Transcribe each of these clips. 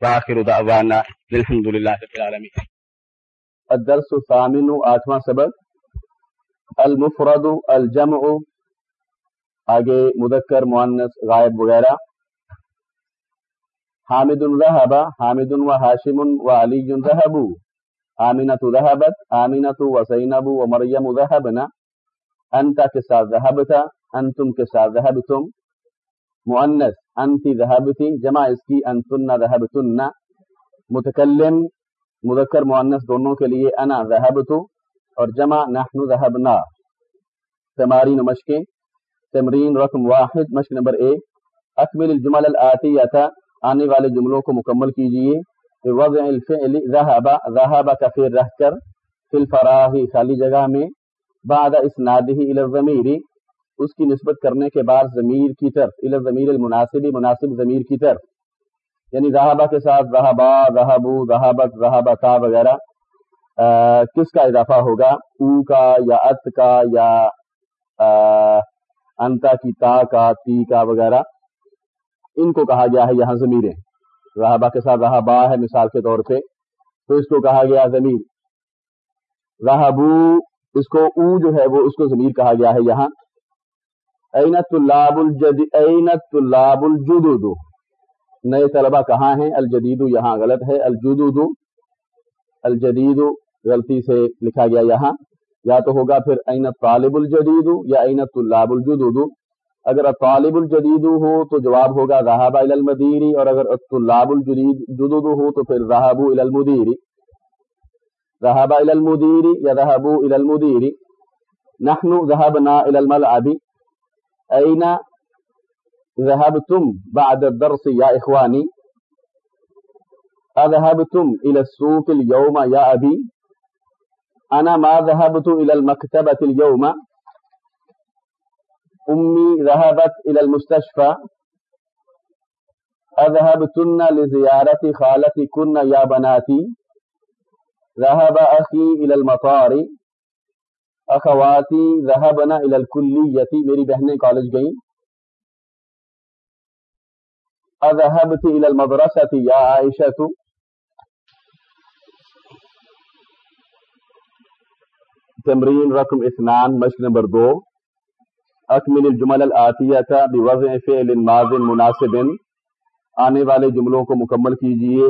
وآخر دعوانا الحمد لله رب العالمين الدرس الثامن، آٹھواں سبق. المفرد، الجمع. آگے مذکر، مؤنث، غائب وغیرہ. حامد ذهب، حامد وهاشم وعلي ذهبوا آمنة ذهبت آمنة وزينب ومريم ذهبنا. أنت كسا ذهبت أنتم كسا ذهبتم. مؤنث أنت ذهبتي جمع اس کی انتن ذهبتن متکلم، مذکر مؤنث دونوں کے لیے انا ذهبت اور جمع نحن ذهبنا تمارین و مشقیں تمرین رقم واحد، مشق نمبر ایک اکمل الجمل الآتیہ آنے والے جملوں کو مکمل کیجیے۔ وضع الفعل ذهب ذهب کا پھر رہ کر فی الفراح خالی جگہ میں، بعد اسنادہ الى الضمیر۔ اس کی نسبت کرنے کے بعد ضمیر کی طرف، الى الضمیر المناسب، مناسب ضمیر کی طرف۔ یعنی ذهب کے ساتھ ذهبا ذهبوا ذهبت ذهبتا وغیرہ کس کا اضافہ ہوگا؟ او کا یا ات کا یا انتا کی تا کا، تی کا وغیرہ۔ ان کو کہا گیا ہے یہاں ضمیریں۔ رہبا کے ساتھ رہبا ہے مثال کے طور پہ، تو اس کو کہا گیا ضمیر۔ رہبو اس کو او جو ہے وہ اس کو ضمیر کہا گیا ہے یہاں۔ اینت اللہ الجد اینت اللہ الجدود. نئے طلبہ کہاں ہیں؟ الجدید یہاں غلط ہے. الجدود الجدید غلطی سے لکھا گیا یہاں. یا تو ہوگا پھر اینت طالب الجدید یا اینت اللہ الجدود. اگر طالب الجدید ہو تو جواب ہوگا رحاب المدیری اور اگر طلاب الجدید جدود ہو تو پھر رحاب المدیری رحاب المدیری یا رحب المدیری نحن ذهبنا الى الملعب. اين ذهبتم بعد الدرس يا اخواني اذهبتم الى السوق اليوم يا ابي انا ما ذهبت الى المكتبه اليوم. أمي ذهبت إلى المستشفى. أذهبتن لزيارة خالتكن يا بناتي. ذهب أخي إلى المطار. أخواتي ذهبنا إلى الكلية. میری بہنیں کالج گئیں. أذهبت إلى المدرسة يا عائشة. تمرین رقم اثنان، مشق نمبر دو. اکمل الجمل العطیہ بوضع فعل ماض مناسب. آنے والے جملوں کو مکمل کیجیے،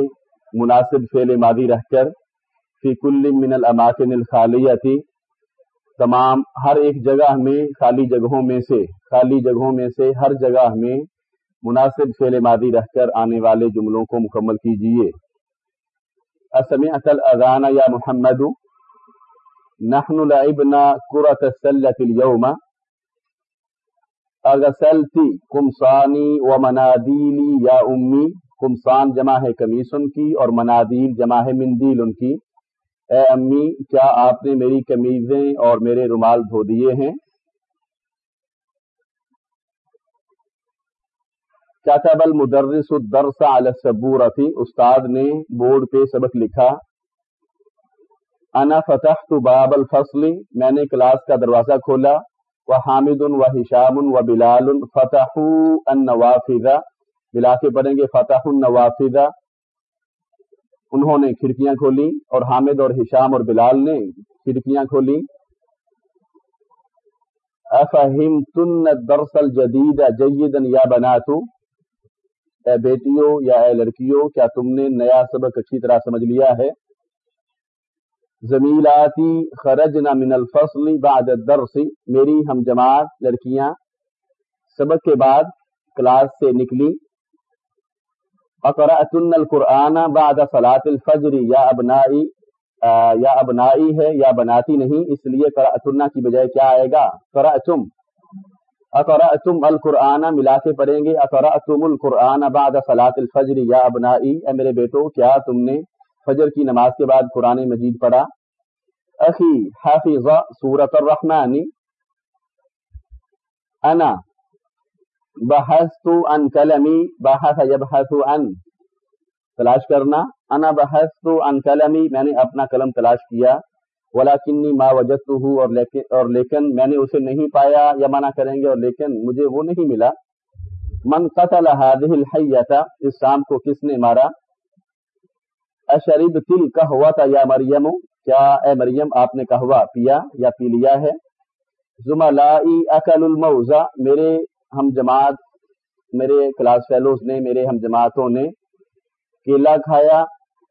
مناسب فعل ماضی رہ کر. فی کل من الاماکن الخالیتی تمام ہر ایک جگہ میں خالی جگہوں میں سے، خالی جگہوں میں سے ہر جگہ میں مناسب فعل ماضی رہ کر آنے والے جملوں کو مکمل کیجیے۔ اسمعت یا محمد، نحن لعبنا کرة السلة اليوم۔ اغسلتی کمسانی و منادیلی یا امی کمسان جمع ہے کمیسن کی اور منادیل جمع ہے مندیل ان کی۔ اے امی، کیا آپ نے میری کمیزیں اور میرے رومال دھو دیے ہیں؟ کاتب المدرس الدرس علی السبورتی استاد نے بورڈ پہ سبق لکھا۔ انا فتحت باب الفصل، میں نے کلاس کا دروازہ کھولا۔ و حامد و ہشام و بلال فتح النوافذ۔ بلا کے پڑھیں گے فتح النوافذ۔ انہوں نے کھڑکیاں کھولی اور حامد اور ہشام اور بلال نے کھڑکیاں کھولی۔ افہم تن درسل جدید جیدن یا بناتو؟ اے بیٹیوں یا اے لڑکیوں کیا تم نے نیا سبق اچھی طرح سمجھ لیا ہے؟ زمیلاتی خرجنا من الفصل بعد الدرس، میری ہم جماعت، لڑکیاں، سبق کے بعد کلاس سے نکلی۔ اقرأتن القرآن بعد صلاة الفجر، یا ابنائی یا ابنائی ہے، یا بناتی نہیں، اس لیے قرأتن کی بجائے کیا آئے گا؟ قرأتم۔ اقرأتم القرآن، ملا کے پڑھیں گے۔ اقرأتم القرآن بعد صلاة الفجر، یا ابنائی۔ اے میرے بیٹو، کیا تم نے فجر کی نماز کے بعد قرآن مجید پڑھا؟ اخی حافظ سورت الرحمن۔ انا بحثت عن کلمی بحث یبحث عن. تلاش کرنا، انا بحثت عن کلمی میں نے اپنا قلم تلاش کیا، ولیکنی ما وجدتہ اور لیکن اور لیکن میں نے اسے نہیں پایا، یا منع کریں گے، اور لیکن مجھے وہ نہیں ملا۔ من قتل هذه الحیہ اس شام کو کس نے مارا؟ اشریب تل کا تھا یا مریم، کیا اے مریم آپ نے کہوا پیا یا پی لیا ہے؟ زملائی اکل الموزا میرے ہم جماعت، میرے کلاس فیلوز نے، میرے ہم جماعتوں نے کیلا کھایا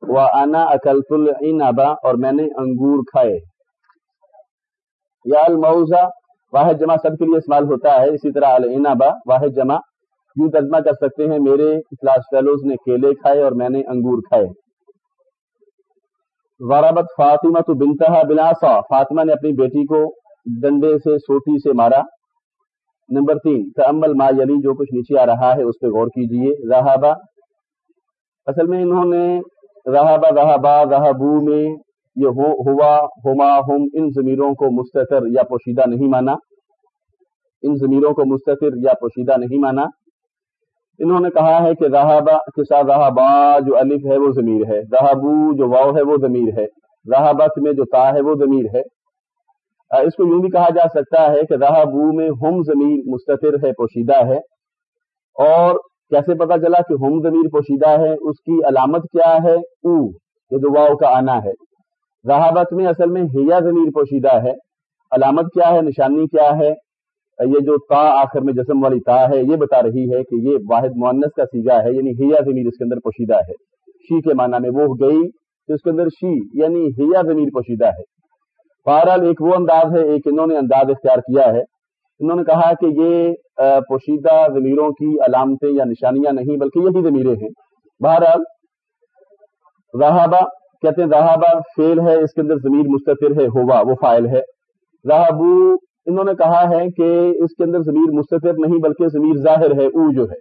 وہ انا اکلت العنبا اور میں نے انگور کھائے۔ یا الموزا واحد جمع سب کے لیے استعمال ہوتا ہے، اسی طرح العنبا واحد جمع۔ یوں ترجمہ کر سکتے ہیں، میرے کلاس فیلوز نے کیلے کھائے اور میں نے انگور کھائے۔ ورابت فاطمہ تو بنتہا بلاسا فاطمہ نے اپنی بیٹی کو ڈنڈے سے، سوٹی سے مارا۔ نمبر تین تمل ما یلی یعنی جو کچھ نیچے آ رہا ہے اس پہ غور کیجیے۔ رہابا اصل میں انہوں نے رہابا رہابا رہبو میں یہ ہوا، ہما، ہم، ان ضمیروں کو مستطر یا پوشیدہ نہیں مانا۔ ان ضمیروں کو مستطر یا پوشیدہ نہیں مانا۔ انہوں نے کہا ہے کہ رہابا کے ساتھ رہابا جو الف ہے وہ ضمیر ہے۔ رہبو جو واؤ ہے وہ ضمیر ہے۔ رہابت میں جو تا ہے وہ ضمیر ہے۔ اس کو یوں بھی کہا جا سکتا ہے کہ رہبو میں ہم ضمیر مستطر ہے، پوشیدہ ہے۔ اور کیسے پتا چلا کہ ہم ضمیر پوشیدہ ہے، اس کی علامت کیا ہے؟ او، یہ جو واؤ کا آنا ہے۔ رہابت میں اصل میں ہیا ضمیر پوشیدہ ہے۔ علامت کیا ہے، نشانی کیا ہے؟ یہ جو تا آخر میں جسم والی تا ہے، یہ بتا رہی ہے کہ یہ واحد معنس کا سیگا ہے یعنی ہیا ضمیر اس کے اندر پوشیدہ ہے۔ شی کے معنی میں وہ گئی، تو اس کے اندر شی یعنی ہیا ضمیر پوشیدہ ہے۔ بہرحال ایک وہ انداز ہے، ایک انہوں نے انداز اختیار کیا ہے۔ انہوں نے کہا کہ یہ پوشیدہ ضمیروں کی علامتیں یا نشانیاں نہیں، بلکہ یہی ضمیریں ہیں۔ بہرحال رہابا کہتے ہیں رہابا فیل ہے، اس کے اندر ضمیر مستفر ہے، ہوا، وہ فائل ہے۔ رہابو انہوں نے کہا ہے کہ اس کے اندر ضمیر مستفر نہیں، بلکہ ضمیر ظاہر ہے، او جو ہے۔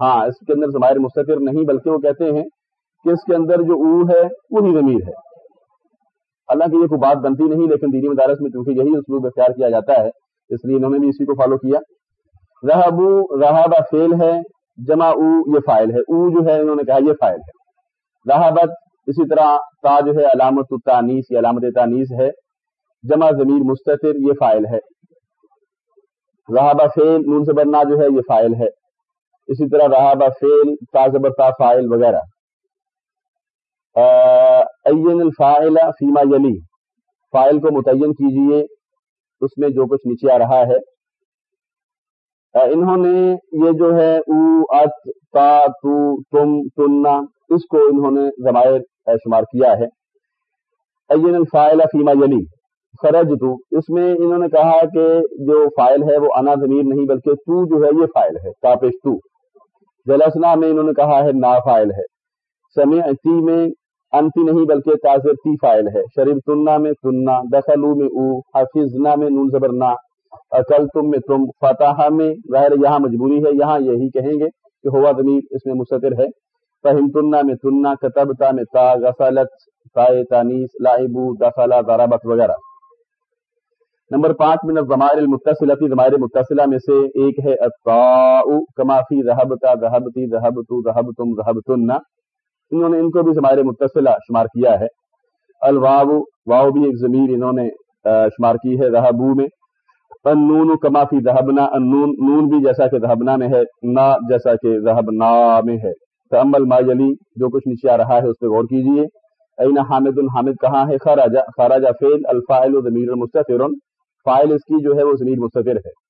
ہاں اس کے اندر ضمائر مستفر نہیں، بلکہ وہ کہتے ہیں کہ اس کے اندر جو او ہے، وہی ضمیر ہے۔ حالانکہ یہ کوئی بات بنتی نہیں، لیکن دینی مدارس میں چونکہ یہی اسلوب اختیار کیا جاتا ہے، اس لیے انہوں نے بھی اسی کو فالو کیا۔ رہبو رہابا فیل ہے، جمع او، یہ فائل ہے۔ او جو ہے، انہوں نے کہا یہ فائل ہے۔ رہابت، اسی طرح تا جو ہے، علامت التانیس یہ علامت تانیس ہے۔ جمع ضمیر مستطر یہ فائل ہے۔ رہابا فیل نون سے برنا جو ہے، یہ فائل ہے۔ اسی طرح رہابا فیل تا زبر تا فائل وغیرہ۔ این الفائل فیما یلی۔ فائل کو متعین کیجیے، اس میں جو کچھ نیچے آ رہا ہے۔ انہوں نے یہ جو ہے، او، ات، تا، تو، تم تننا اس کو انہوں نے ضمائر شمار کیا ہے۔ این الفائل فیما یلی۔ خرج تو اس میں انہوں نے کہا کہ جو فائل ہے وہ انا ضمیر نہیں، بلکہ تو جو ہے یہ فائل ہے تاپش تو۔ جلسنا میں انہوں نے کہا ہے، نا فائل ہے۔ سمعتی میں انتی نہیں بلکہ تاثر تی فائل ہے۔ شریف تننا میں تننا دخلو میں او حفظنا میں نون زبرنا اکل تم میں تم فتح میں، ظاہر یہاں مجبوری ہے، یہاں یہی کہیں گے کہ ہوا ضمیر اس میں مستطر ہے۔ فہم تننا میں تننا کتبتا میں تا، غسلت، تائے تانیس لائبو، دخلا، ضربت وغیرہ۔ نمبر پانچ، من الضمائر المتصلتی ضمائر متصلہ میں سے ایک ہے الطاء، کما فی ذهبتا ذهبتی ذهبتو ذهبتم ذهبتن انہوں نے ان کو بھی ضمائر متصلہ شمار کیا ہے۔ الواو، واو بھی ایک ضمیر انہوں نے شمار کی ہے ذهبو میں۔ النون کما فی ذهبنا النون، نون بھی جیسا کہ ذهبنا میں ہے، نا جیسا کہ ذهبنا میں ہے۔ تامل ما یلی جو کچھ نیچے آ رہا ہے اس پہ غور کیجیے۔ این حامد حامد کہاں ہے؟ خراجہ خراجہ فعل، الفاعل ضمیر مستتر۔ فائل اس کی جو ہے وہ ضمیر مستطر ہے۔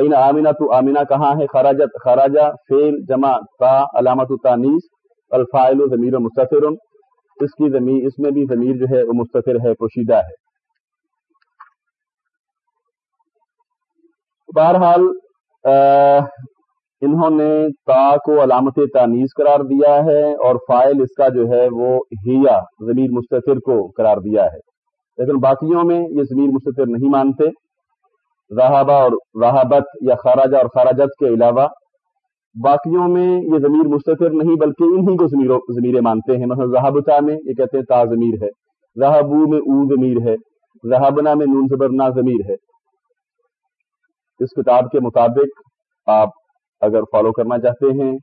این آمینہ تو آمینہ کہاں ہے؟ خراجت خراجہ فیل جمع تا، علامت تانیس الفائل ضمیر مستطر اس کی ضمیر اس میں بھی ضمیر جو ہے وہ مستطر ہے، پوشیدہ ہے۔ بہرحال انہوں نے تا کو علامت تانیس قرار دیا ہے اور فائل اس کا جو ہے وہ ہیا، ضمیر مستطر کو قرار دیا ہے۔ لیکن باقیوں میں یہ ضمیر مستطر نہیں مانتے۔ رہابہ اور رہابت یا خاراجہ اور خاراجت کے علاوہ باقیوں میں یہ ضمیر مستطر نہیں بلکہ انہی کو ضمیریں مانتے ہیں۔ مثلا رہابتا میں یہ کہتے ہیں تا ضمیر ہے۔ رہابو میں او ضمیر ہے۔ رہابنا میں نون زبرنا ضمیر ہے۔ اس کتاب کے مطابق آپ اگر فالو کرنا چاہتے ہیں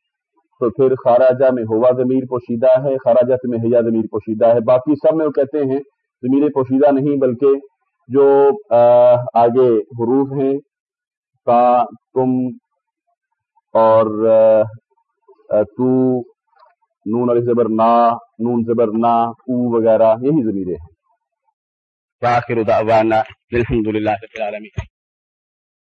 تو پھر خاراجہ میں ہوا ضمیر پوشیدہ ہے خاراجت میں حیا ضمیر پوشیدہ ہے۔ باقی سب میں وہ کہتے ہیں ضمیر پوشیدہ نہیں بلکہ جو آگے حروف ہیں، تا، تم اور تو، نون علی زبر نا، نون زبر نا، او وغیرہ، یہی ضمیریں ہیں۔ وآخر الحمد للہ